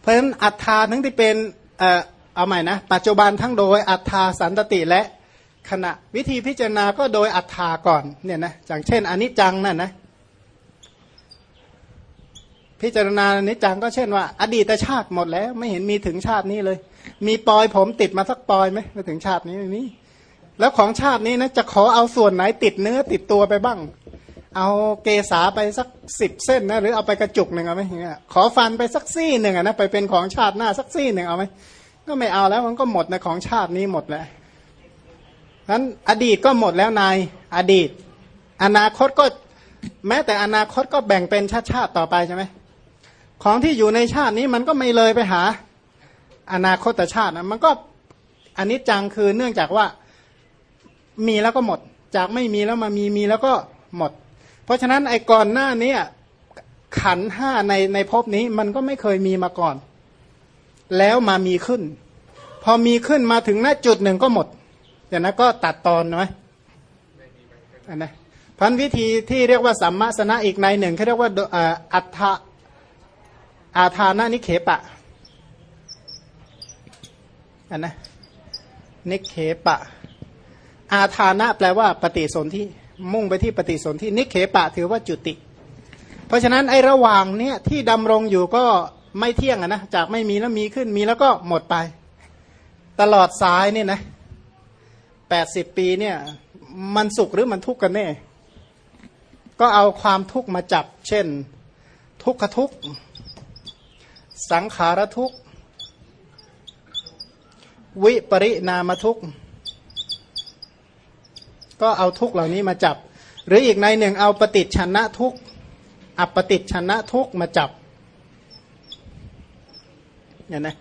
เพราะฉะนั้นอัฏฐาทั้งที่เป็นเอ่อเอาใหม่นะปัจจุบันทั้งโดยอัฏฐาสันตติและขณะวิธีพิจารณาก็โดยอัฏฐาก่อนเนี่ยนะอย่างเช่นอนิจจังนั่นนะพิจารณาอนิจจังก็เช่นว่า อดีตชาติหมดแล้ว ไม่เห็นมีถึงชาตินี้เลย มีปลอยผมติดมาสักปลอยไหมมาถึงชาตินี้ไม่มีแล้วของชาตินี้นะจะขอเอาส่วนไหนติดเนื้อติดตัวไปบ้าง เอาเกษาไปสักสิบเส้นนะหรือเอาไปกระจุกหนึ่งเอาไหมอย่างเงี้ยขอฟันไปสักซี่หนึ่งอะนะไปเป็นของชาติหน้าสักซี่หนึ่งเอาไหมก็ไม่เอาแล้วมันก็หมดในของชาตินี้หมดแล้วนั้นอดีตก็หมดแล้วนายอดีต อนาคตก็แม้แต่อนาคตก็แบ่งเป็นชาติชาติต่อไปใช่ไหมของที่อยู่ในชาตินี้มันก็ไม่เลยไปหา อนาคตชาตินะมันก็อันนี้จังคือเนื่องจากว่ามีแล้วก็หมด จากไม่มีแล้วมามีมีแล้วก็หมด ราะฉะนั้นไอ้ก่อนหน้านี้ขันห้าในในภพนี้มันก็ไม่เคยมีมาก่อน แล้วมามีขึ้น พอมีขึ้นมาถึงหน้าจุดหนึ่งก็หมดเดี๋ยวนะก็ตัดตอนไหมอันนะพันวิธีที่เรียกว่าสัมมาสนะอีกในหนึ่งเขาเรียกว่าอัฏฐอาทานานิเคปะอันนะนิเคปะ อาทานะแปลว่าปฏิสนธิ มุ่งไปที่ปฏิสนธินิเคปะถือว่าจุติ เพราะฉะนั้นไอ้ระหว่างเนี้ยที่ดำรงอยู่ก็ไม่เที่ยงอะนะจากไม่มีแล้วมีขึ้นมีแล้วก็หมดไป ตลอดสายเนี่ยนะแปดสิบปีเนี่ยมันสุขหรือมันทุกข์กันแน่ ก็เอาความทุกข์มาจับ เช่น ทุกขทุกข์สังขารทุกข์วิปริณามทุกข์ ก็เอาทุกเหล่านี้มาจับ หรืออีกในหนึ่งเอาปฏิชนะทุกอัปฏิชนะทุกมาจับเนี่ยนะ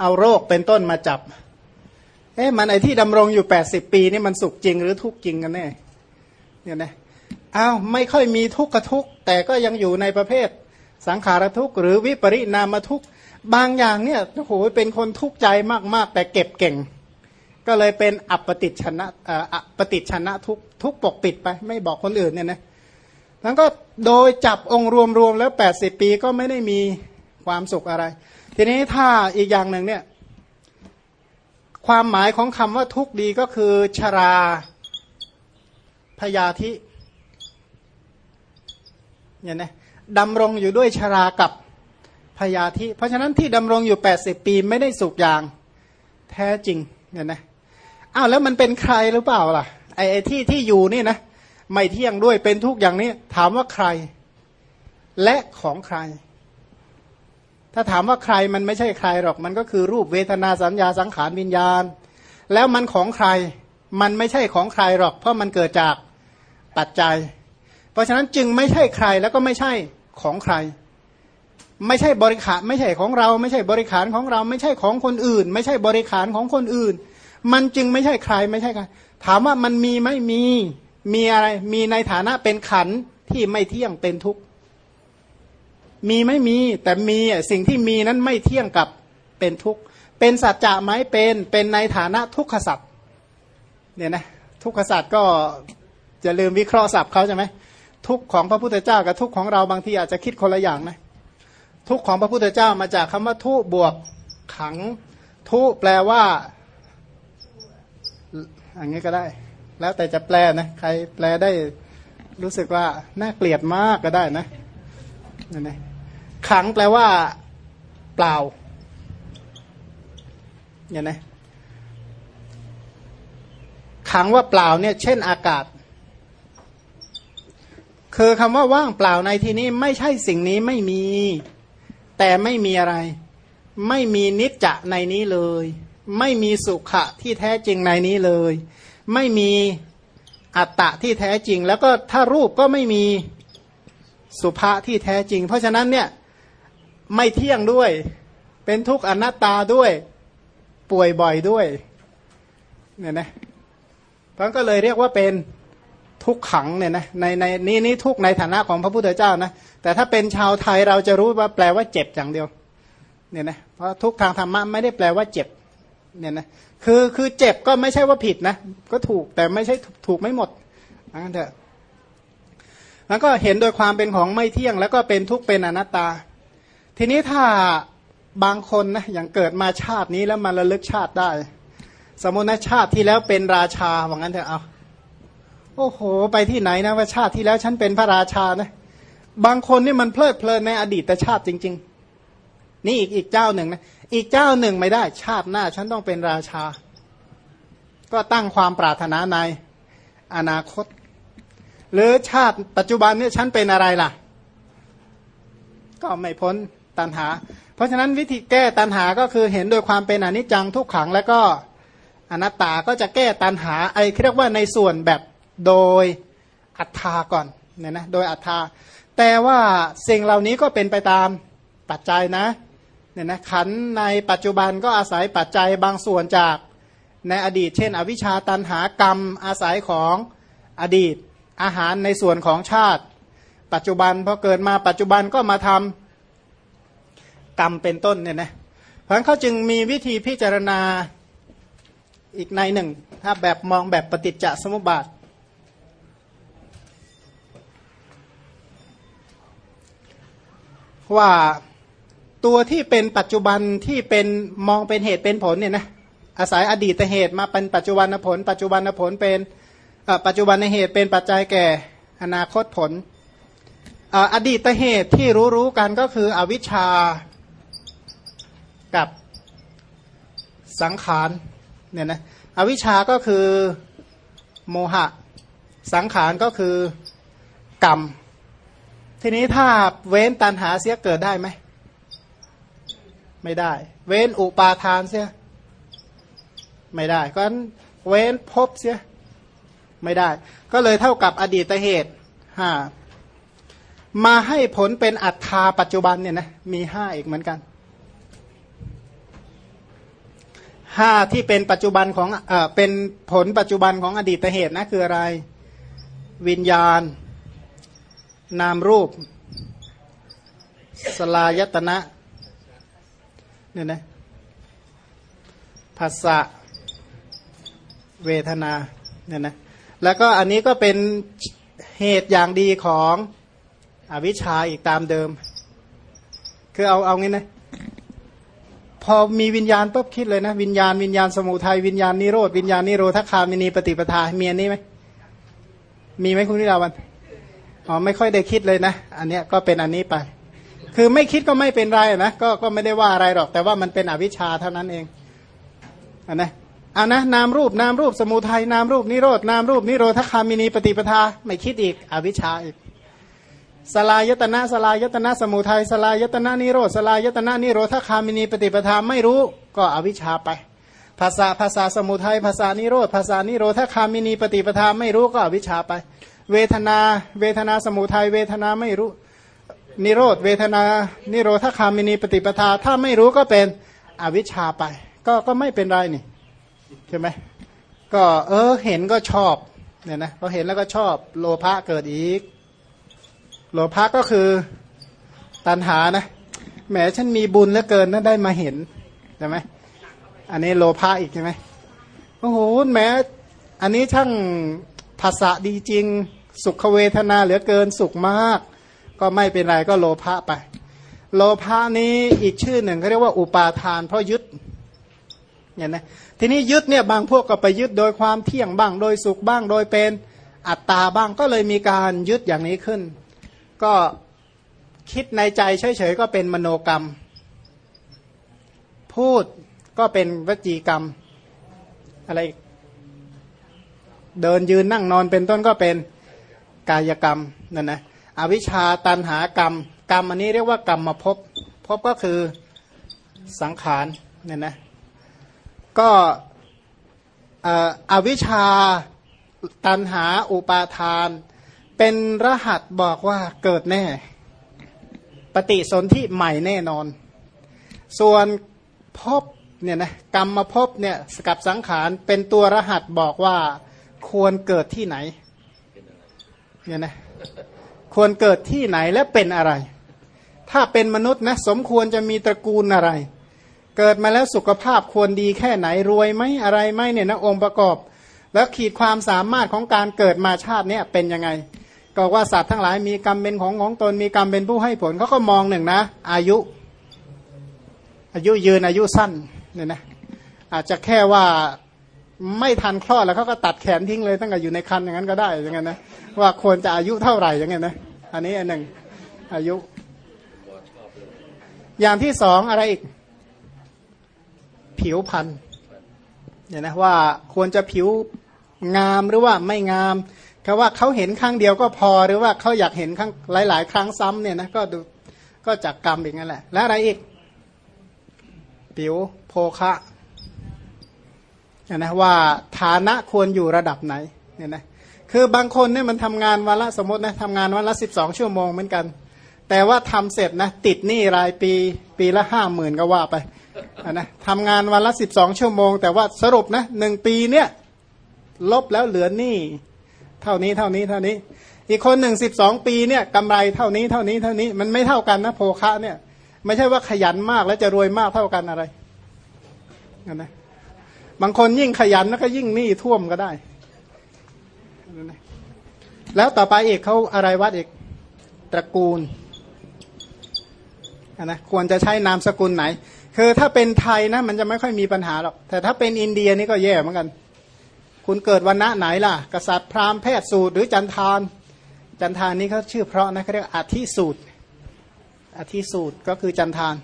เอาโรคเป็นต้นมาจับ เอ๊ะมันไอที่ดำรงอยู่แปดสิบปีนี่มันสุขจริงหรือทุกข์จริงกันแน่เนี่ยนะอ้าวไม่ค่อยมีทุกข์กับทุกข์แต่ก็ยังอยู่ในประเภทสังขารทุกข์หรือวิปริณามทุกข์บางอย่างเนี่ยโอ้โหเป็นคนทุกข์ใจมากๆ แต่เก็บเก่ง ก็เลยเป็นอัปติชนะอัปติชนะทุกทุกปกปิดไป ไม่บอกคนอื่นเนี่ยนะแล้วก็โดยจับองค์รวมๆแล้ว 80 ปีก็ไม่ได้มีความสุขอะไร ทีนี้ถ้าอีกอย่างหนึ่งเนี่ย ความหมายของคำว่าทุกข์ดีก็คือชราพยาธิเนี่ยนะดำรงอยู่ด้วยชรากับพยาธิ เพราะฉะนั้นที่ดำรงอยู่ 80 ปีไม่ได้สุขอย่างแท้จริงเนี่ยนะ อ้าวแล้วมันเป็นใครหรือเปล่าล่ะไอ้ที่ที่อยู่นี่นะไม่เที่ยงด้วยเป็นทุกอย่างนี้ ถามว่าใคร และของใคร ถ้าถามว่าใครมันไม่ใช่ใครหรอก มันก็คือรูปเวทนาสัญญาสังขารวิญญาณ แล้วมันของใคร มันไม่ใช่ของใครหรอก เพราะมันเกิดจากปัจจัย เพราะฉะนั้นจึงไม่ใช่ใครแล้วก็ไม่ใช่ของใคร ไม่ใช่บริขารไม่ใช่ของเรา ไม่ใช่บริขารของเรา ไม่ใช่ของคนอื่น ไม่ใช่บริขารของคนอื่น มันจึงไม่ใช่ใครไม่ใช่ใครถามว่ามันมีไหมมีมีอะไร มีในฐานะเป็นขันที่ไม่เที่ยงเป็นทุกข์มีไม่มี แต่มีสิ่งที่มีนั้นไม่เที่ยงกับเป็นทุกข์เป็นสัจจะไหมเป็นเป็นในฐานะทุกขสัจเนี่ยนะทุกขสัจก็จะลืมวิเคราะห์ศัพท์เขาใช่ไหมทุกของพระพุทธเจ้ากับทุกของเราบางทีอาจจะคิดคนละอย่างนะทุกของพระพุทธเจ้ามาจากคำว่าทุบวกขัง ทุแปลว่า อย่างนี้ก็ได้ แล้วแต่จะแปลนะ ใครแปลได้รู้สึกว่าน่าเกลียดมากก็ได้นะนั่นเองขังแปลว่าเปล่าอย่างนี้ขังว่าเปล่าเนี่ย เช่นอากาศ คือคำว่าว่างเปล่าในที่นี้ไม่ใช่สิ่งนี้ไม่มี แต่ไม่มีอะไร ไม่มีนิจจะในนี้เลย ไม่มีสุขะที่แท้จริงในนี้เลย ไม่มีอัตตะที่แท้จริง แล้วก็ถ้ารูปก็ไม่มีสุภาที่แท้จริง เพราะฉะนั้นเนี่ยไม่เที่ยงด้วย เป็นทุกข์อนัตตาด้วย ป่วยบ่อยด้วยเนี่ยนะพราะก็เลยเรียกว่าเป็นทุกขังเนี่ยนะในในนี้นี่ทุกในฐานะของพระพุทธเจ้านะแต่ถ้าเป็นชาวไทยเราจะรู้ว่าแปลว่าเจ็บอย่างเดียวเนี่ยนะเพราะทุกทางธรรมะไม่ได้แปลว่าเจ็บ เนี่ยนะคือคือเจ็บก็ไม่ใช่ว่าผิดนะ ก็ถูกแต่ไม่ใช่ถูกไม่หมดนั่นเถอะแล้วก็เห็นโดยความเป็นของไม่เที่ยง แล้วก็เป็นทุกข์เป็นอนัตตา ทีนี้ถ้าบางคนนะอย่างเกิดมาชาตินี้แล้วมาระลึกชาติได้ สมมตินะชาติที่แล้วเป็นราชาว่างั้นเถอะเอาโอ้โห ไปที่ไหนนะว่าชาติที่แล้วฉันเป็นพระราชานะบางคนนี่มันเพลิดเพลินในอดีตชาติจริง ๆ นี่อีกอีกเจ้าหนึ่งนะ อีกเจ้าหนึ่งไม่ได้ ชาติหน้าฉันต้องเป็นราชา ก็ตั้งความปรารถนาในอนาคต หรือชาติปัจจุบันเนี่ยฉันเป็นอะไรล่ะ ก็ไม่พ้นตันหา เพราะฉะนั้นวิธีแก้ตันหาก็คือเห็นโดยความเป็นอนิจจังทุกขังแล้วก็อนัตตาก็จะแก้ตันหาไอ้เรียกว่าในส่วนแบบโดยอัตตาก่อนเนี่ยนะโดยอัตตาแต่ว่าสิ่งเหล่านี้ก็เป็นไปตามปัจจัยนะ เนี่ยนะขันในปัจจุบันก็อาศัยปัจจัยบางส่วนจากในอดีต เช่น อวิชชาตันหากรรมอาศัยของอดีตอาหารในส่วนของชาติ ปัจจุบันพอเกิดมาปัจจุบันก็มาทำกรรมเป็นต้นเนี่ยนะเพราะฉะนั้นเขาจึงมีวิธีพิจารณาอีกในหนึ่ง ถ้าแบบมองแบบปฏิจจสมุปบาท ว่า ตัวที่เป็นปัจจุบันที่เป็นมองเป็นเหตุเป็นผลเนี่ยนะอาศัยอดีตเหตุมาเป็นปัจจุบันผล ปัจจุบันผลเป็นปัจจุบันเหตุเป็นปัจจัยแก่อนาคตผลอดีตเหตุที่รู้ๆกันก็คืออวิชชากับสังขารเนี่ยนะอวิชชาก็คือโมหะ สังขารก็คือกรรม ทีนี้ถ้าเว้นตันหาเสียเกิดได้ไหม ไม่ได้ เว้นอุปาทานเสียไม่ได้ก็เว้นภพเสียไม่ได้ ก็เลยเท่ากับอดีตเหตุห้ามาให้ผลเป็นอัตตาปัจจุบันเนี่ยนะมีห้าอีกเหมือนกันห้าที่เป็นปัจจุบันของเอ่อเป็นผลปัจจุบันของอดีตเหตุนะคืออะไร วิญญาณ นามรูป สลายตนะ เนี่ยนะภาษะเวทนาเนี่ยนะแล้วก็อันนี้ก็เป็นเหตุอย่างดีของอวิชชาอีกตามเดิม คือเอาเอางี้นะพอมีวิญญาณปุ๊บคิดเลยนะ วิญญาณวิญญาณสมุทัยวิญญาณนิโรธวิญญาณนิโรธคามินีปฏิปทามีอันนี้ไหมมีไหมคุณนิราวันอ๋อไม่ค่อยได้คิดเลยนะ อันเนี้ยก็เป็นอันนี้ไป คือไม่คิดก็ไม่เป็นไรนะก็ก็ไม่ได้ว่าอะไรหรอก แต่ว่ามันเป็นอวิชชาเท่านั้นเองอันนะอานะนามรูปนามรูปสมุทัยนามรูปนิโรธนามรูปนิโรธคามินีปฏิปทาไม่คิดอีกอวิชชาอีกสลายตนะสลายตนะสมุทัยสลายตนะนิโรธสลายตนะนิโรธคามินีปฏิปทาไม่รู้ก็อวิชชาไป ภาษาภาษาสมุทัยภาษานิโรธภาษานิโรธคามินีปฏิปทาไม่รู้ก็อวิชชาไป เวทนา เวทนาสมุทัยเวทนาไม่รู้ นิโรธเวทนา นิโรธคามินีปฏิปทา ถ้าไม่รู้ก็เป็นอวิชชาไป ก็ก็ไม่เป็นไรนี่ใช่ไหมก็เออเห็นก็ชอบเนี่ยนะพอเห็นแล้วก็ชอบโลภะเกิดอีก โลภะก็คือตัณหานะแหมฉันมีบุญเหลือเกินนะได้มาเห็นใช่ไหมอันนี้โลภะอีกใช่ไหมโอ้โหแหมอันนี้ช่างภาษาดีจริง สุขเวทนาเหลือเกินสุขมาก ก็ไม่เป็นไรก็โลภะไป โลภะนี้อีกชื่อหนึ่งเขาเรียกว่าอุปาทาน เพราะยึดเนี่ยนะทีนี้ยึดเนี่ยบางพวกก็ไปยึดโดยความเที่ยงบ้าง โดยสุขบ้างโดยเป็นอัตตาบ้างก็เลยมีการยึดอย่างนี้ขึ้น ก็คิดในใจเฉยๆก็เป็นมโนกรรม พูดก็เป็นวจีกรรม อะไร เดินยืนนั่งนอนเป็นต้นก็เป็นกายกรรมนั่นนะ อวิชชาตันหากรรม กรรมอันนี้เรียกว่ากรรมมาพบพบก็คือสังขารเนี่ยนะก็อวิชชาตันหาอุปาทาน เป็นรหัสบอกว่าเกิดแน่ ปฏิสนธิใหม่แน่นอน ส่วนพบเนี่ยนะกรรมมาพบเนี่ยกับสังขารเป็นตัวรหัสบอกว่าควรเกิดที่ไหนเนี่ยนะ ควรเกิดที่ไหนและเป็นอะไร ถ้าเป็นมนุษย์นะสมควรจะมีตระกูลอะไร เกิดมาแล้วสุขภาพควรดีแค่ไหนรวยไหมอะไรไหมเนี่ยนะองค์ประกอบ แล้วขีดความสามารถของการเกิดมาชาติเนี่ยเป็นยังไงก็ว่าสัตว์ทั้งหลายมีกรรมเป็นของของตนมีกรรมเป็นผู้ให้ผลเขาก็มองหนึ่งนะ อายุ อายุยืนอายุสั้นเนี่ยนะอาจจะแค่ว่า ไม่ทันคลอดแล้วเขาก็ตัดแขนทิ้งเลยตั้งแต่อยู่ในคันอย่างนั้นก็ได้อย่างนั้นนะว่าควรจะอายุเท่าไหร่อย่างเงี้ยนะอันนี้อันหนึ่งอายุ อย่างที่สองอะไรอีก ผิวพันธุ์เนี่ยนะว่าควรจะผิวงามหรือว่าไม่งามคำว่าเขาเห็นครั้งเดียวก็พอหรือว่าเขาอยากเห็นครั้งหลาย ๆ ครั้งซ้ำเนี่ยนะก็ดูก็จากกรรมอีกนั่นแหละ และอะไรอีก ผิวโภคะ นะว่าฐานะควรอยู่ระดับไหนเนี่ยนะคือบางคนเนี่ยมันทำงานวันละสมมตินะทำงานวันละสิบสองชั่วโมงเหมือนกัน แต่ว่าทำเสร็จนะติดหนี้รายปีปีละห้าหมื่นก็ว่าไปนะทำงานวันละสิบสองชั่วโมง แต่ว่าสรุปนะหนึ่งปีเนี่ยลบแล้วเหลือหนี้เท่านี้เท่านี้เท่านี้ อีกคนหนึ่งสิบสองปีเนี่ยกำไรเท่านี้เท่านี้เท่านี้มันไม่เท่ากันนะโภคะเนี่ย ไม่ใช่ว่าขยันมากแล้วจะรวยมากเท่ากันอะไรนะ บางคนยิ่งขยันแล้วก็ยิ่งหนี้ท่วมก็ได้ แล้วต่อไปอีกเขาอะไรวัดอีกตระกูลนะควรจะใช้นามสกุลไหน คือถ้าเป็นไทยนะ มันจะไม่ค่อยมีปัญหาหรอกแต่ถ้าเป็นอินเดียนี่ก็แย่เหมือนกัน คุณเกิดวันณะไหนล่ะ กษัตริย์พราหมณ์แพทย์สูตรหรือจันทาน จันทานนี้เขาชื่อเพราะนะเขาเรียกอาทิสูตรอาทิสูตรก็คือจันทาน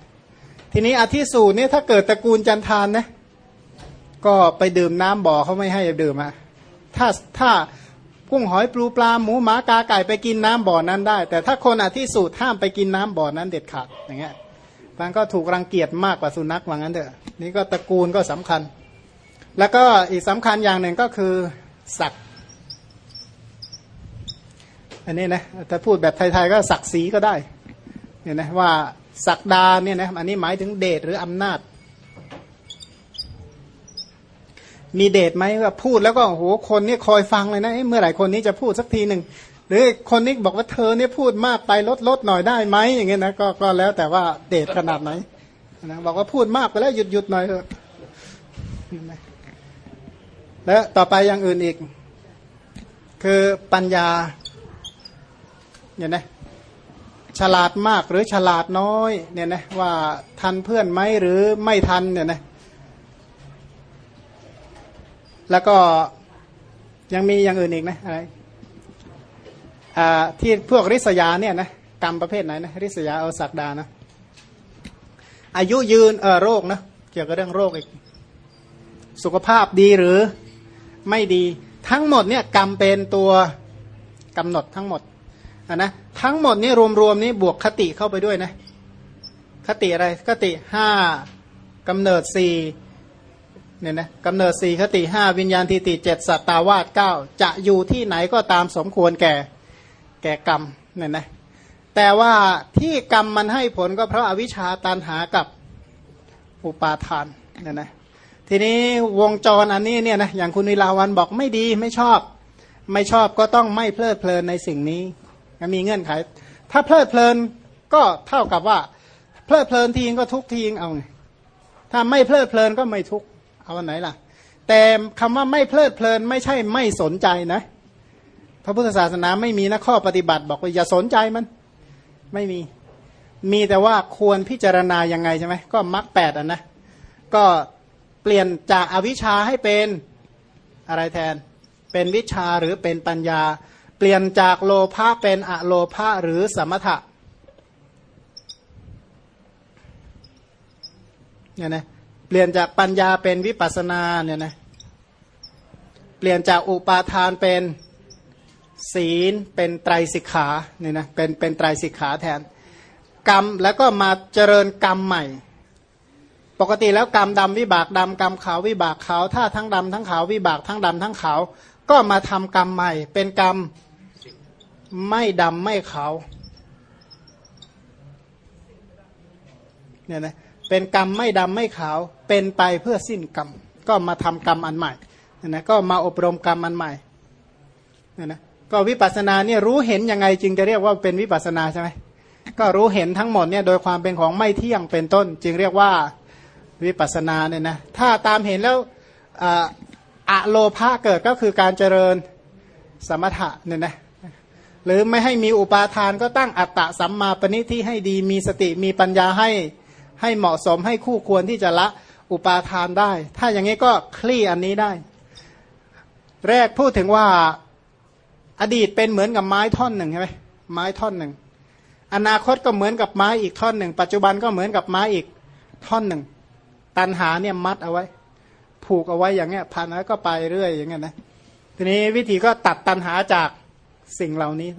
ทีนี้อาทิสูตรนี่ถ้าเกิดตระกูลจันทานนะ ก็ไปดื่มน้ำบ่อเขาไม่ให้ดื่มอะถ้าถ้ากุ้งหอยปลูปลาหมูหมากาไก่ไปกินน้ำบ่อนั้นได้ แต่ถ้าคนอธิสูตรห้ามไปกินน้ำบ่อนั้นเด็ดขาดอย่างเงี้ยมันก็ถูกรังเกียจมากกว่าสุนัขว่างั้นเถอะนี่ก็ตระกูลก็สำคัญ แล้วก็อีกสำคัญอย่างหนึ่งก็คือศักดิ์อันนี้นะถ้าพูดแบบไทยๆก็ศักดิ์ศรีก็ได้เนี่ยนะว่าศักดาเนี่ยนะอันนี้หมายถึงเดชหรืออำนาจ มีเดชไหมว่าพูดแล้วก็โหคนนี้คอยฟังเลยนะเมื่อไหร่คนนี้จะพูดสักทีหนึ่งหรือคนนี้บอกว่าเธอเนี่ยพูดมากไปลดลดหน่อยได้ไหมอย่างเงี้ยนะก็ก็แล้วแต่ว่าเดชขนาดไหนนะบอกว่าพูดมากไปแล้วหยุดหยุดหน่อยเถอะแล้วต่อไปอย่างอื่นอีก คือปัญญาเนี่ยนะฉลาดมากหรือฉลาดน้อยเนี่ยนะว่าทันเพื่อนไหมหรือไม่ทันเนี่ยนะ แล้วก็ยังมีอย่างอื่นอีกนะอะไรที่พวกริษยาเนี่ยนะกรรมประเภทไหนนะริษยาเอาศักดานะอายุยืนเออโรคนะเกี่ยวกับเรื่องโรคอีก สุขภาพดีหรือไม่ดีทั้งหมดเนี่ยกรรมเป็นตัวกำหนดทั้งหมดนนะทั้งหมดนี้รวมๆนี้บวกคติเข้าไปด้วยนะคติอะไรคติห้ากำเนิดสี่ เนี่ยนะกำเนิดสี่คติห้าวิญญาณทิติเจ็ดสัตตาวาสเก้าจะอยู่ที่ไหนก็ตามสมควรแก่แก่กรรมเนี่ยนะแต่ว่าที่กรรมมันให้ผลก็เพราะอาวิชชาตันหากับอุปาทานเนี่ยนะทีนี้วงจรอันนี้เนี่ยนะอย่างคุณวิลาวันบอกไม่ดีไม่ชอบ ไม่ชอบก็ต้องไม่เพลิดเพลินในสิ่งนี้มีเงื่อนไข ถ้าเพลิดเพลินก็เท่ากับว่า เพลิดเพลินทีงก็ทุกทีงเอาไงถ้าไม่เพลิดเพลินก็ไม่ทุก เอาวันไหนล่ะ แต่คำว่าไม่เพลิดเพลินไม่ใช่ไม่สนใจนะ พระพุทธศาสนาไม่มีนะข้อปฏิบัติบอกว่าอย่าสนใจมัน ไม่มี มีแต่ว่าควรพิจารณายังไงใช่ไหมก็มรรคแปดอะนะ ก็เปลี่ยนจากอาวิชชาให้เป็นอะไรแทน เป็นวิชาหรือเป็นปัญญา เปลี่ยนจากโลภะเป็นอะโลภะหรือสมถะเนี่ยนะ เปลี่ยนจากปัญญาเป็นวิปัสนาเนี่ยนะเปลี่ยนจากอุปาทานเป็นศีลเป็นไตรสิกขาเนี่ยนะเป็นเป็นไตรสิกขาแทน กรรมแล้วก็มาเจริญกรรมใหม่ ปกติแล้วกรรมดำวิบากดำกรรมขาววิบากขาวถ้าทั้งดำทั้งขาววิบากทั้งดำทั้งขาวก็มาทำกรรมใหม่ เป็นกรรมไม่ดำไม่ขาวเนี่ยนะ เป็นกรรมไม่ดำไม่ขาว เป็นไปเพื่อสิ้นกรรม ก็มาทำกรรมอันใหม่นะก็มาอบรมกรรมอันใหม่นะนะก็วิปัสสนาเนี่ยรู้เห็นยังไงจึงจะเรียกว่าเป็นวิปัสสนาใช่ไหมก็รู้เห็นทั้งหมดเนี่ยโดยความเป็นของไม่เที่ยงเป็นต้น จึงเรียกว่าวิปัสสนาเนี่ยนะถ้าตามเห็นแล้วอะโลภะเกิดก็คือการเจริญสมถะเนี่ยนะหรือไม่ให้มีอุปาทานก็ตั้งอัตตะสัมมาปณิที่ให้ดีมีสติมีปัญญาให้ ให้เหมาะสมให้คู่ควรที่จะละอุปาทานได้ ถ้าอย่างนี้ก็คลี่อันนี้ได้ แรกพูดถึงว่าอดีตเป็นเหมือนกับไม้ท่อนหนึ่งใช่ไหมไม้ท่อนหนึ่ง อนาคตก็เหมือนกับไม้อีกท่อนหนึ่ง ปัจจุบันก็เหมือนกับไม้อีกท่อนหนึ่ง ตันหาเนี่ยมัดเอาไว้ ผูกเอาไว้อย่างเงี้ยพันแล้วก็ไปเรื่อยอย่างเงี้ยนะทีนี้วิธีก็ตัดตันหาจากสิ่งเหล่านี้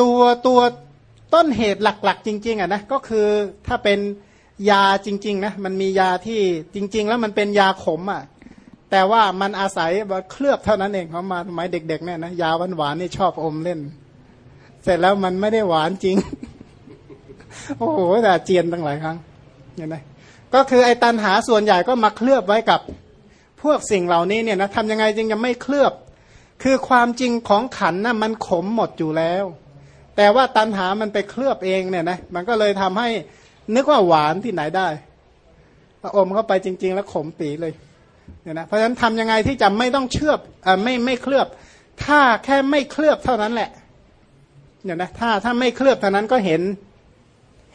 ตัวตัว ต้นเหตุหลัก ๆ จริง ๆอะนะก็คือถ้าเป็นยาจริง ๆ นะ มันมียาที่จริง ๆ แล้วมันเป็นยาขมอะแต่ว่ามันอาศัยเคลือบเท่านั้นเองเขามาสมัยเด็กๆเนี่ยนะยาหวานๆนี่ชอบอมเล่น เสร็จแล้วมันไม่ได้หวานจริง โอ้โหแต่เจียนตั้งหลายครั้งเห็นไหมก็คือไอ้ตันหาส่วนใหญ่ก็มาเคลือบไว้กับพวกสิ่งเหล่านี้เนี่ยนะทำยังไงจึงจะไม่เคลือบ คือความจริงของขันนะ่ะมันขมหมดอยู่แล้ว แต่ว่าตันหามันไปเคลือบเองเนี่ยนะมันก็เลยทำให้นึกว่าหวานที่ไหนได้อมเข้าไปจริง ๆ แล้วขมปีเลยเนี่ยนะเพราะฉะนั้นทำยังไงที่จะไม่ต้องเชื่อบอ่าไม่ไม่เคลือบ ถ้าแค่ไม่เคลือบเท่านั้นแหละเนี่ยนะถ้าถ้าไม่เคลือบเท่านั้นก็เห็น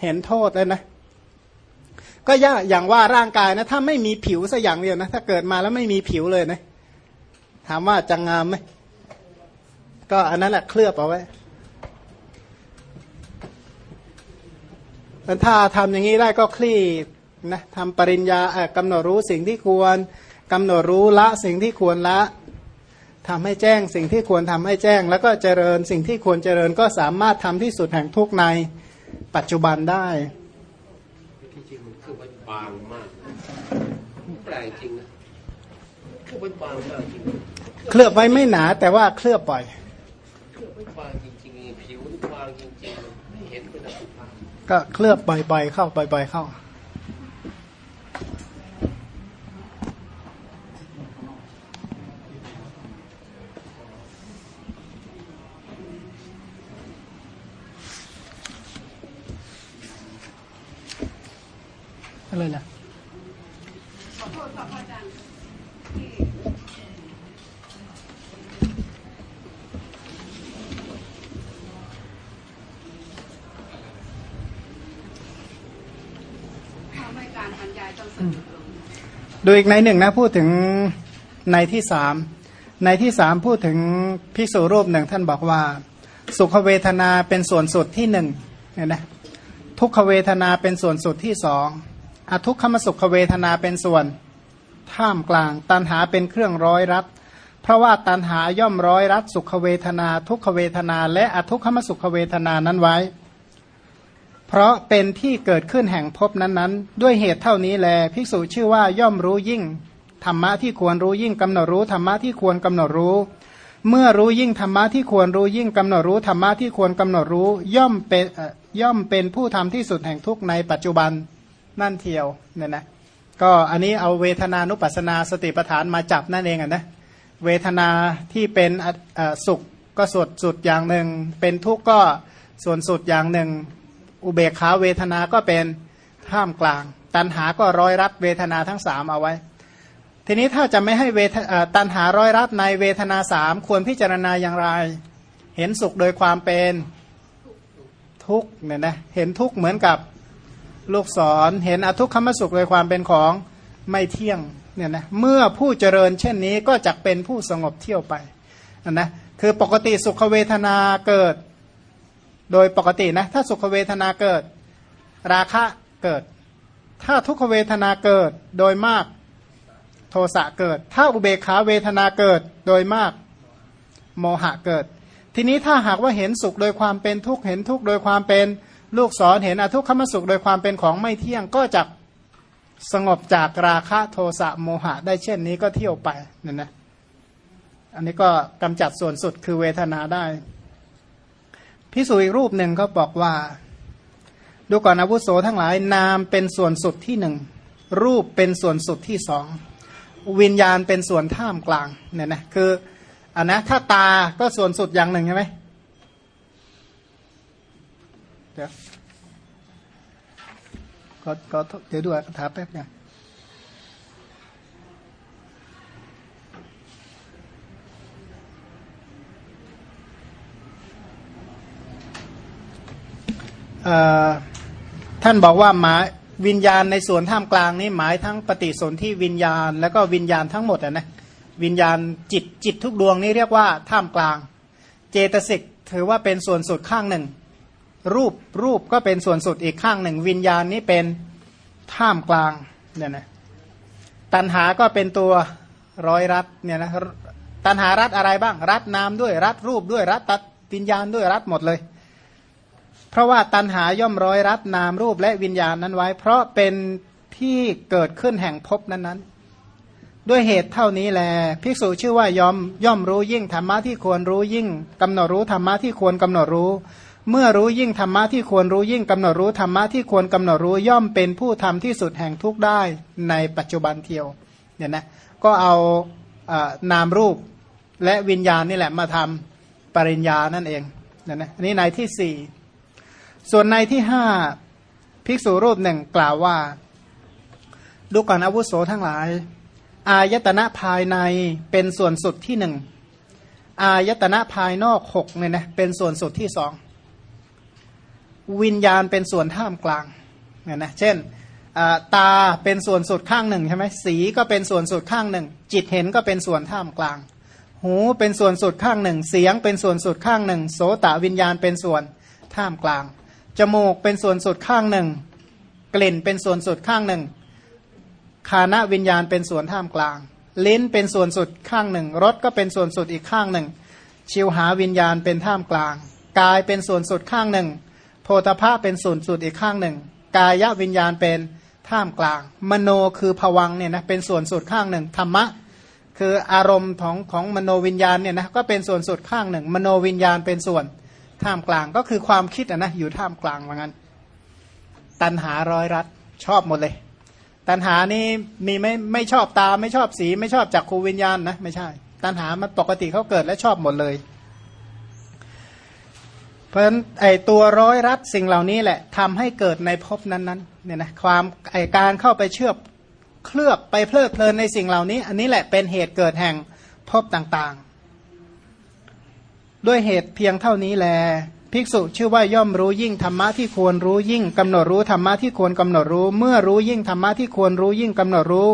เห็นโทษเลยนะก็ยากอย่างว่าร่างกายนะ ถ้าไม่มีผิวสักอย่างเดียวนะ ถ้าเกิดมาแล้วไม่มีผิวเลยนะ ถามว่าจะงามไหมก็อันนั้นแหละเคลือบเอาไว้ ถ้าทำอย่างนี้ได้ก็คลี่นะทำปริญญากำหนดรู้สิ่งที่ควรกำหนดรู้ละสิ่งที่ควรละทำให้แจ้งสิ่งที่ควรทำให้แจ้ง แล้วก็เจริญสิ่งที่ควรเจริญก็สามารถทำที่สุดแห่งทุกในปัจจุบันได้ที่จริงมันคือมันบางมากแปลกจริงนะคือมันบางมากจริงเคลือบไว้ไม่หนาแต่ว่าเคลือบบ่อยเคลือบไว้บางจริงๆผิวบางจริงๆไม่เห็นเป็นอะไร ก็เคลือบบ่อยๆเข้าบ่อยๆเข้าอะไรนะขอโทษค่ะอาจารย์ ดูอีกในหนึ่งนะพูดถึงในที่สามในที่สามพูดถึงพิสูรูปหนึ่งท่านบอกว่า สุขเวทนาเป็นส่วนสุดที่หนึ่งเนี่ยนะทุกขเวทนาเป็นส่วนสุดที่สองอทุกขมสุขเวทนาเป็นส่วนท่ามกลาง ตันหาเป็นเครื่องร้อยรัดเพราะว่าตันหาย่อมร้อยรัดสุขเวทนา ทุกขเวทนา และอทุกขมสุขเวทนานั้นไว้ เพราะเป็นที่เกิดขึ้นแห่งภพนั้นๆ ด้วยเหตุเท่านี้แลภิกษุชื่อว่าย่อมรู้ยิ่งธรรมะที่ควรรู้ยิ่งกำหนดรู้ธรรมะที่ควรกำหนดรู้ เมื่อรู้ยิ่งธรรมะที่ควรรู้ยิ่งกำหนดรู้ธรรมะที่ควรกำหนดรู้ ย่อมเป็นย่อมเป็นผู้ทำที่สุดแห่งทุกในปัจจุบันนั่นเทียวเนี่ยนะก็อันนี้เอาเวทนานุปัสนาสติปัฏฐานมาจับนั่นเองอะนะเวทนาที่เป็นสุขก็ส่วนสุดอย่างหนึ่ง เป็นทุกข์ก็ส่วนสุดอย่างหนึ่ง อุเบกขาเวทนาก็เป็นท่ามกลาง ตันหาก็ร้อยรัดเวทนาทั้งสามเอาไว้ ทีนี้ถ้าจะไม่ให้เวทตันหาร้อยรัดในเวทนาสามควรพิจารณาอย่างไร เห็นสุขโดยความเป็นทุกข์เนี่ยนะเห็นทุกข์เหมือนกับลูกศรเห็นอทุกขมสุขโดยความเป็นของไม่เที่ยงเนี่ยนะเมื่อผู้เจริญเช่นนี้ก็จะเป็นผู้สงบเที่ยวไปนะคือปกติสุขเวทนาเกิด โดยปกตินะถ้าสุขเวทนาเกิด ราคะเกิด ถ้าทุกขเวทนาเกิดโดยมากโทสะเกิด ถ้าอุเบกขาเวทนาเกิดโดยมากโมหะเกิด ทีนี้ถ้าหากว่าเห็นสุขโดยความเป็นทุกข์เห็นทุกข์โดยความเป็นลูกศรเห็นอทุกขมสุขโดยความเป็นของไม่เที่ยงก็จะสงบจากราคะโทสะโมหะ ได้เช่นนี้ก็เที่ยวไปนั่นนะอันนี้ก็กำจัดส่วนสุดคือเวทนาได้ พิสูจอีกรูปหนึ่งก็บอกว่า ดูก่อนอาวุโสทั้งหลาย นามเป็นส่วนสุดที่หนึ่งรูปเป็นส่วนสุดที่สองวิญญาณเป็นส่วนท่ามกลางเนี่ยนะคืออันนะถ้าตาก็ส่วนสุดอย่างหนึ่งใช่ไหมเดี๋ยวก็ก็เดี๋ยวดูคาถาแป๊บนึง ท่านบอกว่าหมายวิญญาณในส่วนท่ามกลางนี้หมายทั้งปฏิสนธิวิญญาณ แล้วก็วิญญาณทั้งหมดนะวิญญาณจิตจิตทุกดวงนี้เรียกว่าท่ามกลาง เจตสิกถือว่าเป็นส่วนสุดข้างหนึ่ง รูปรูปก็เป็นส่วนสุดอีกข้างหนึ่ง วิญญาณนี้เป็นท่ามกลางเนี่ยนะตันหาก็เป็นตัวร้อยรัดเนี่ยนะตันหารัดอะไรบ้าง รัดนามด้วยรัดรูปด้วยรัดตัดวิญญาณด้วยรัดหมดเลย เพราะว่าตันหาย่อมร้อยรัดนามรูปและวิญญาณนั้นไว้ เพราะเป็นที่เกิดขึ้นแห่งภพนั้นๆ ด้วยเหตุเท่านี้แล ภิกษุชื่อว่ายอมย่อมรู้ยิ่งธรรมะที่ควรรู้ยิ่งกำหนดรู้ธรรมะที่ควรกำหนดรู้ เมื่อรู้ยิ่งธรรมะที่ควรรู้ยิ่งกำหนดรู้ธรรมะที่ควรกำหนดรู้ย่อมเป็นผู้ทำที่สุดแห่งทุกได้ในปัจจุบันเทียวเนี่ยนะก็เอานามรูปและวิญญาณนี่แหละมาทำปริญญานั่นเองนะนะอันนี้ในที่สี่ ส่วนในที่ห้าภิกษุรูปหนึ่งกล่าวว่า ดูก่อนอาวุโสทั้งหลาย อายตนะภายในเป็นส่วนสุดที่หนึ่งอายตนะภายนอกหกเนี่ยนะเป็นส่วนสุดที่สองวิญญาณเป็นส่วนท่ามกลางเนี่ยนะเช่นตาเป็นส่วนสุดข้างหนึ่งใช่ไหมสีก็เป็นส่วนสุดข้างหนึ่ง จิตเห็นก็เป็นส่วนท่ามกลาง หูเป็นส่วนสุดข้างหนึ่ง เสียงเป็นส่วนสุดข้างหนึ่ง โสตวิญญาณเป็นส่วนท่ามกลาง จมูกเป็นส่วนสุดข้างหนึ่ง กลิ่นเป็นส่วนสุดข้างหนึ่งคานะวิญญาณเป็นส่วนท่ามกลาง ลิ้นเป็นส่วนสุดข้างหนึ่งรสก็เป็นส่วนสุดอีกข้างหนึ่ง ชิวหาวิญญาณเป็นท่ามกลาง กายเป็นส่วนสุดข้างหนึ่ง โพธภาเป็นส่วนสุดอีกข้างหนึ่ง กายวิญญาณเป็นท่ามกลาง มโนคือผวังเนี่ยนะเป็นส่วนสุดข้างหนึ่งธรรมะ คืออารมณ์ของของมโนวิญญาณเนี่ยนะก็เป็นส่วนสุดข้างหนึ่ง มโนวิญญาณเป็นส่วน ท่ามกลางก็คือความคิดนะอยู่ท่ามกลางว่างั้น ตันหาร้อยรัดชอบหมดเลย ตันหานี่มีไม่ไม่ชอบตาไม่ชอบสี ไม่ชอบจักขูวิญญาณนะไม่ใช่ ตันหามันปกติเขาเกิดและชอบหมดเลย เพราะฉะนั้นไอตัวร้อยรัดสิ่งเหล่านี้แหละทำให้เกิดในภพนั้นๆเนี่ยนะความไอการเข้าไปเชื่อเคลือบไปเพลิดเพลินในสิ่งเหล่านี้ อันนี้แหละเป็นเหตุเกิดแห่งภพต่างๆ ด้วยเหตุเพียงเท่านี้แล ภิกษุชื่อว่าย่อมรู้ยิ่งธรรมะที่ควรรู้ยิ่งกำหนดรู้ธรรมะที่ควรกำหนดรู้ เมื่อรู้ยิ่งธรรมะที่ควรรู้ยิ่งกำหนดรู้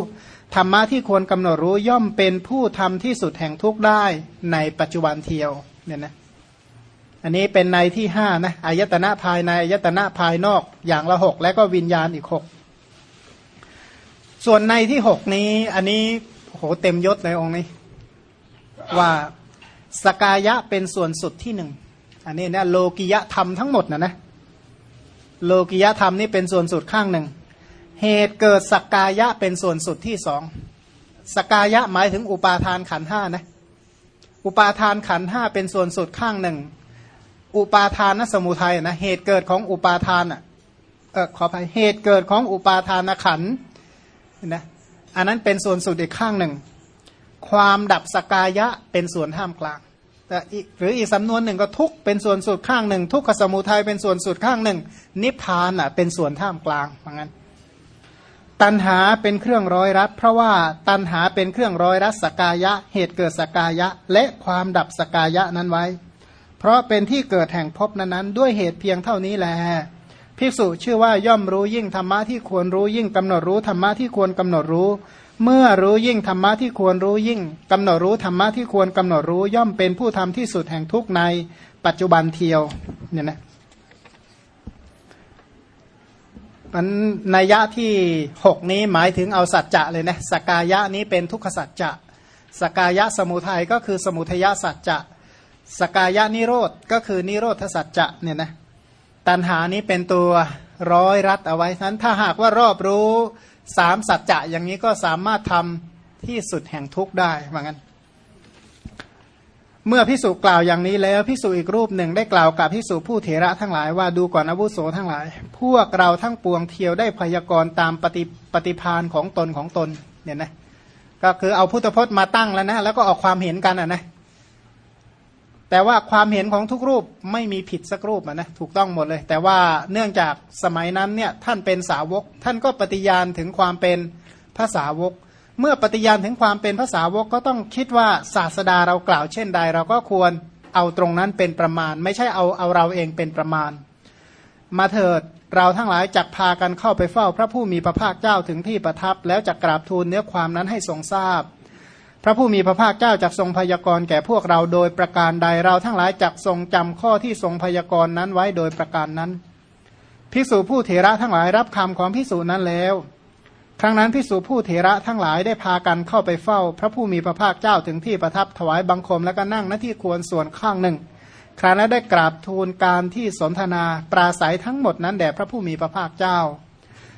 ธรรมะที่ควรกำหนดรู้ย่อมเป็นผู้ทำที่สุดแห่งทุกได้ในปัจจุบันเทียวเนี่ยนะอันนี้เป็นในที่ห้านะอายตนะภายในอายตนะภายนอกอย่างละหกและก็วิญญาณอีกหกส่วนในที่หกนี้ อันนี้โหเต็มยศเลยองค์นี้ ว่า สกายะเป็นส่วนสุดที่หนึ่งอันนี้เนี่ยโลกิยะธรรมทั้งหมดนะนะโลกิยะธรรมนี่เป็นส่วนสุดข้างหนึ่ง เหตุเกิดสกายะเป็นส่วนสุดที่สองสกายะหมายถึงอุปาทานขันห้านะอุปาทานขันห้าเป็นส่วนสุดข้างหนึ่ง อุปาทานสมุทัยนะเหตุเกิดของอุปาทานอะเออขออภัยเหตุเกิดของอุปาทานขันนะอันนั้นเป็นส่วนสุดอีกข้างหนึ่ง ความดับสกายะเป็นส่วนท่ามกลางแต่หรืออีกสำนวนหนึ่งก็ทุกเป็นส่วนสุดข้างหนึ่ง ทุกขสมุทัยเป็นส่วนสุดข้างหนึ่ง นิพพานอะเป็นส่วนท่ามกลางเหมือนกันตันหาเป็นเครื่องร้อยรัดเพราะว่าตันหาเป็นเครื่องร้อยรัดสกายะ เหตุเกิดสกายะ และความดับสกายะนั้นไว้ เพราะเป็นที่เกิดแห่งภพนั้นๆ ด้วยเหตุเพียงเท่านี้แหละภิกษุชื่อว่าย่อมรู้ยิ่งธรรมะที่ควรรู้ยิ่งกำหนดรู้ธรรมะที่ควรกำหนดรู้ เมื่อรู้ยิ่งธรรมะที่ควรรู้ยิ่งกำหนดรู้ธรรมะที่ควรกำหนดรู้ย่อมเป็นผู้ทำที่สุดแห่งทุกในปัจจุบันเทียวเนี่ยนะมันนัยยะที่หกนี้หมายถึงเอาสัจจะเลยนะสกายะนี้เป็นทุกขสัจจะสกายะสมุทัยก็คือสมุทยสัจจะสกายะนิโรธก็คือนิโรธสัจจะเนี่ยนะตันหานี้เป็นตัวร้อยรัดเอาไว้นั้นถ้าหากว่ารอบรู้ สามสัจจะอย่างนี้ก็สามารถทำที่สุดแห่งทุกข์ได้เหมือนกันเมื่อพิสูจกล่าวอย่างนี้แล้วพิสูจอีกรูปหนึ่งได้กล่าวกับพิสูจผู้เถระทั้งหลายว่าดูก่อนอาวุโสทั้งหลาย พวกเราทั้งปวงเทียวได้พยากรณ์ตามปฏิปฏิพานของตนของตนเนี่ยนะก็คือเอาพุทธพจน์มาตั้งแล้วนะ แล้วก็ออกความเห็นกันอะนะ แต่ว่าความเห็นของทุกรูปไม่มีผิดสักรูปนะถูกต้องหมดเลย แต่ว่าเนื่องจากสมัยนั้นเนี่ยท่านเป็นสาวก ท่านก็ปฏิญาณถึงความเป็นภาษาวก เมื่อปฏิญาณถึงความเป็นภาษาวกก็ต้องคิดว่าศาสดาเรากล่าวเช่นใด เราก็ควรเอาตรงนั้นเป็นประมาณ ไม่ใช่เอาเอาเราเองเป็นประมาณ มาเถิดเราทั้งหลายจักพากันเข้าไปเฝ้าพระผู้มีพระภาคเจ้าถึงที่ประทับ แล้วจักกราบทูลเนื้อความนั้นให้ทรงทราบ พระผู้มีพระภาคเจ้าจักทรงพยากรณ์แก่พวกเราโดยประการใดเราทั้งหลายจักทรงจำข้อที่ทรงพยากรณ์นั้นไว้โดยประการนั้นภิกษุผู้เถระทั้งหลายรับคำของภิกษุนั้นแล้ว ครั้งนั้นภิกษุผู้เถระทั้งหลายได้พากันเข้าไปเฝ้า พระผู้มีพระภาคเจ้าถึงที่ประทับถวายบังคมแล้วก็นั่งหน้าที่ควรส่วนข้างหนึ่ง ครั้นั้นได้กราบทูลการที่สนทนาปราศัยทั้งหมดนั้นแด่พระผู้มีพระภาคเจ้า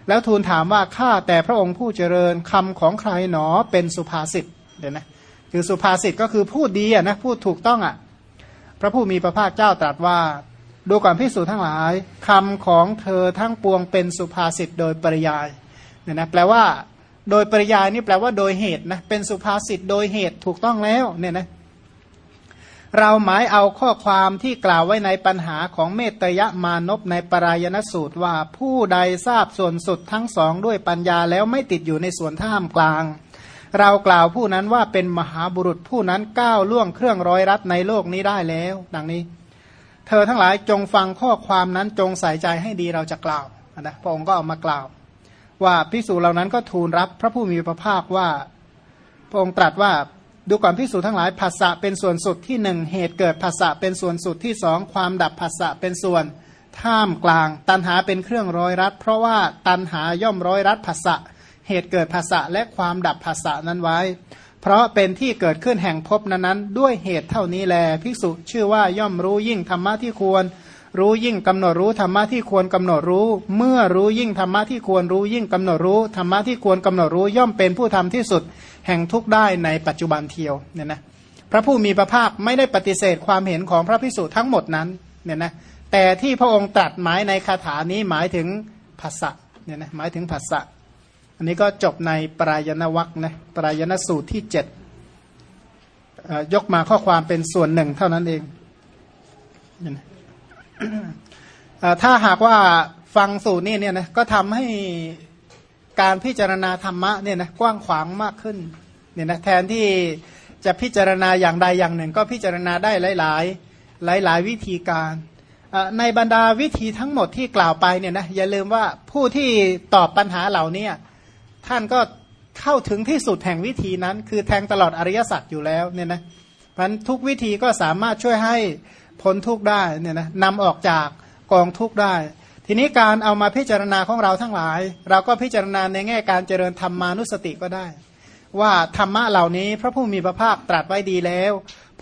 แล้วทูลถามว่าข้าแต่พระองค์ผู้เจริญคำของใครหนอเป็นสุภาษิต เดี๋ยวนะคือสุภาษิตก็คือพูดดีอะนะพูดถูกต้องอะ พระผู้มีพระภาคเจ้าตรัสว่า ดูก่อนพิสูจทั้งหลายคำของเธอทั้งปวงเป็นสุภาษิตโดยปริยายเนี่ยนะแปลว่า โดยปริยายนี่แปลว่าโดยเหตุนะเป็นสุภาษิตโดยเหตุถูกต้องแล้วเนี่ยนะเราหมายเอาข้อความที่กล่าวไว้ในปัญหาของเมตยมานพในปรายณสูตรว่าผู้ใดทราบส่วนสุดทั้งสองด้วยปัญญาแล้วไม่ติดอยู่ในส่วนท่ามกลาง เรากล่าวผู้นั้นว่าเป็นมหาบุรุษผู้นั้นก้าวล่วงเครื่องร้อยรัดในโลกนี้ได้แล้ว ดังนี้ เธอทั้งหลายจงฟังข้อความนั้นจงใส่ใจให้ดีเราจะกล่าวนะพระองค์ก็เอามากล่าว ว่าพิสูจเหล่านั้นก็ทูลรับพระผู้มีพระภาคว่า พระองค์ตรัสว่าดูก่อนพิสูจทั้งหลายภาษะเป็นส่วนสุดที่หนึ่งเหตุเกิดภาษะเป็นส่วนสุดที่สองความดับภาษะเป็นส่วนท่ามกลาง ตันหาเป็นเครื่องร้อยรัดเพราะว่าตันหาย่อมร้อยรัดภาษะ เหตุเกิดภาษะและความดับภาษะนั้นไว้ เพราะเป็นที่เกิดขึ้นแห่งภพนั้นๆ ด้วยเหตุเท่านี้แลภิกษุชื่อว่าย่อมรู้ยิ่งธรรมะที่ควร รู้ยิ่งกำหนดรู้ธรรมะที่ควรกำหนดรู้ เมื่อรู้ยิ่งธรรมะที่ควรรู้ยิ่งกำหนดรู้ธรรมะที่ควรกำหนดรู้ย่อมเป็นผู้ทำที่สุด แห่งทุกได้ในปัจจุบันเทียวเนี่ยนะพระผู้มีพระภาคไม่ได้ปฏิเสธความเห็นของพระพิสุทั้งหมดนั้นเนี่ยนะแต่ที่พระองค์ตรัสหมายในคาถานี้หมายถึงภาษะเนี่ยนะหมายถึงภาษะ อันนี้ก็จบในปรายณวัคนะปรายณสูตรที่เจ็ดยกมาข้อความเป็นส่วนหนึ่งเท่านั้นเองถ้าหากว่าฟังสูตรนี้เนี่ยนะก็ทำให้การพิจารณาธรรมะเนี่ยนะกว้างขวางมากขึ้นเนี่ยนะแทนที่จะพิจารณาอย่างใดอย่างหนึ่ง ก็พิจารณาได้หลายหลายหลายวิธีการในบรรดาวิธีทั้งหมดที่กล่าวไปเนี่ยนะอย่าลืมว่าผู้ที่ตอบปัญหาเหล่านี้ ท่านก็เข้าถึงที่สุดแห่งวิธีนั้น คือแทงตลอดอริยสัจอยู่แล้วเนี่ยนะพันทุกวิธีก็สามารถช่วยให้พ้นทุกได้เนี่ยนะนำออกจากกองทุกได้ ทีนี้การเอามาพิจารณาของเราทั้งหลาย เราก็พิจารณาในแง่การเจริญธรรมานุสติก็ได้ ว่าธรรมะเหล่านี้พระผู้มีพระภาคตรัสไว้ดีแล้ว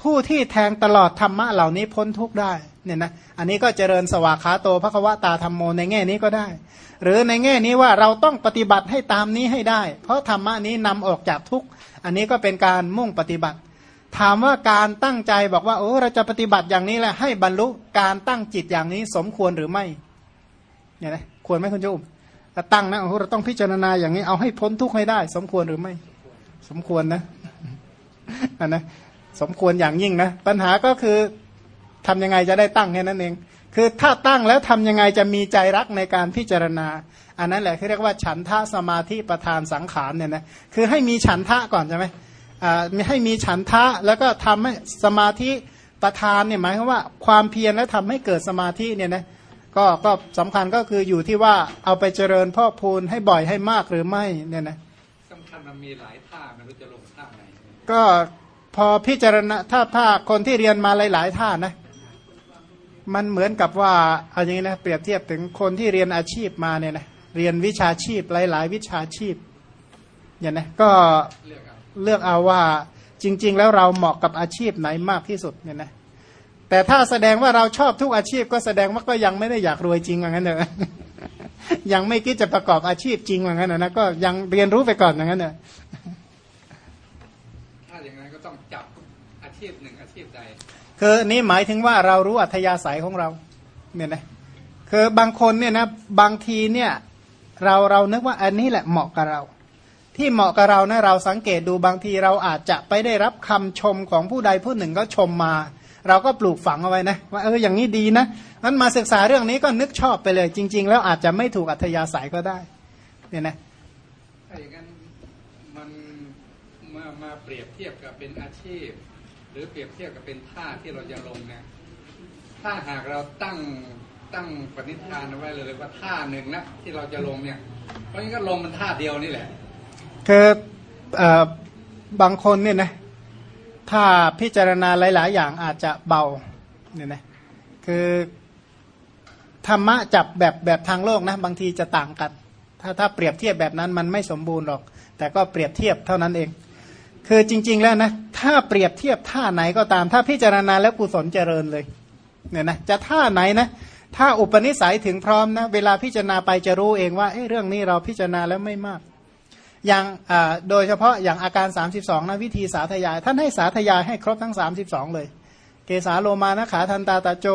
ผู้ที่แทงตลอดธรรมะเหล่านี้พ้นทุกข์ได้ เนี่ยนะอันนี้ก็เจริญสวากขาโตภควตาธรรมโมในแง่นี้ก็ได้ หรือในแง่นี้ว่าเราต้องปฏิบัติให้ตามนี้ให้ได้ เพราะธรรมะนี้นำออกจากทุกอันนี้ก็เป็นการมุ่งปฏิบัติ ถามว่าการตั้งใจบอกว่าโอ้เราจะปฏิบัติอย่างนี้แหละให้บรรลุการตั้งจิตอย่างนี้สมควรหรือไม่เนี่ยนะควรไหมคุณโยมถ้าตั้งนะโอ้เราต้องพิจารณาอย่างนี้เอาให้พ้นทุกข์ให้ได้ สมควรหรือไม่ สมควรนะอันนะสมควรอย่างยิ่งนะปัญหาก็คือ ทำยังไงจะได้ตั้งแค่นั้นเอง คือถ้าตั้งแล้วทำยังไงจะมีใจรักในการพิจารณา อันนั้นแหละที่เรียกว่าฉันทะสมาธิประธานสังขารเนี่ยนะคือให้มีฉันทะก่อนใช่ไหมอ่าให้มีฉันทะแล้วก็ทำให้สมาธิประธานเนี่ยหมายความว่าความเพียรและทำให้เกิดสมาธิเนี่ยนะก็ก็สำคัญก็คืออยู่ที่ว่าเอาไปเจริญพ่อพูนให้บ่อยให้มากหรือไม่เนี่ยนะสำคัญมันมีหลายท่าไม่รู้จะลงท่าไหนก็พอพิจารณาถ้าถ้าคนที่เรียนมาหลาย ๆ ท่านะ มันเหมือนกับว่าเอาอย่างนี้นะเปรียบเทียบถึงคนที่เรียนอาชีพมาเนี่ยนะเรียนวิชาชีพหลาย ๆ วิชาชีพอย่างนะก็เลือกเอาว่าจริง ๆ แล้วเราเหมาะกับอาชีพไหนมากที่สุดเนี่ยนะแต่ถ้าแสดงว่าเราชอบทุกอาชีพก็แสดงว่าก็ยังไม่ได้อยากรวยจริงอย่างนั้นเนอะยังไม่คิดจะประกอบอาชีพจริงอย่างนั้นนะก็ยังเรียนรู้ไปก่อนอย่างนั้นเนอะถ้าอย่างนั้นก็ต้องจับอาชีพหนึ่งอาชีพใด คือนี่หมายถึงว่าเรารู้อัธยาศัยของเราเนี่ยนะคือบางคนเนี่ยนะบางทีเนี่ยเราเรานึกว่าอันนี้แหละเหมาะกับเรา ที่เหมาะกับเรานะเราสังเกตดูบางทีเราอาจจะไปได้รับคำชมของผู้ใดผู้หนึ่งก็ชมมา เราก็ปลูกฝังเอาไว้นะว่าเอออย่างนี้ดีนะนั้นมาศึกษาเรื่องนี้ก็นึกชอบไปเลย จริง ๆ แล้วอาจจะไม่ถูกอัธยาศัยก็ได้เนี่ยนะถ้าอย่างนั้นมันมามาเปรียบเทียบกับเป็นอาชีพ หรือเปรียบเทียบกับเป็นท่าที่เราจะลงเนะถ้าหากเราตั้งตั้งปณิธานเอาไว้เลยว่าท่าหนึ่งนะที่เราจะลงเนี่ยเพราะงั้นก็ลงมันท่าเดียวนี่แหละคือเอ่อบางคนเนี่ยนะถ้าพิจารณาหลาย ๆ อย่างอาจจะเบาเนี่ยนะคือธรรมะจับแบบแบบทางโลกนะบางทีจะต่างกัน ถ้าถ้าเปรียบเทียบแบบนั้นมันไม่สมบูรณ์หรอก แต่ก็เปรียบเทียบเท่านั้นเอง คือจริง ๆ แล้วนะ ถ้าเปรียบเทียบท่าไหนก็ตาม ถ้าพิจารณาแล้วกุศลเจริญเลยเนี่ยนะจะท่าไหนนะ ถ้าอุปนิสัยถึงพร้อมนะ เวลาพิจารณาไปจะรู้เองว่าเอ้เรื่องนี้เราพิจารณาแล้วไม่มาก อย่างโดยเฉพาะอย่างอาการ 32นะวิธีสาธยาย ท่านให้สาธยายให้ครบทั้ง 32 เลย เกสาโลมานะขาทันตาตาโจ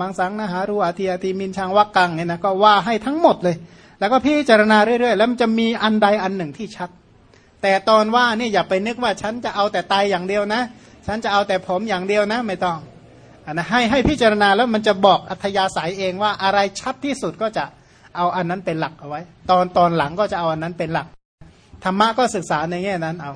มังสังนะหารูอาทีอาทีมินชังวักกังเนี่ยนะก็ว่าให้ทั้งหมดเลย แล้วก็พิจารณาเรื่อยๆ แล้วมันจะมีอันใดอันหนึ่งที่ชัด แต่ตอนว่านี่อย่าไปนึกว่าฉันจะเอาแต่ไตอย่างเดียวนะ ฉันจะเอาแต่ผมอย่างเดียวนะ ไม่ต้องอนนะให้ให้พิจารณาแล้วมันจะบอกอัธยาศัยเองว่าอะไรชัดที่สุดก็จะเอาอันนั้นเป็นหลักเอาไว้ ตอนตอนหลังก็จะเอาอันนั้นเป็นหลักธรรมะก็ศึกษาในแง่นั้นเอา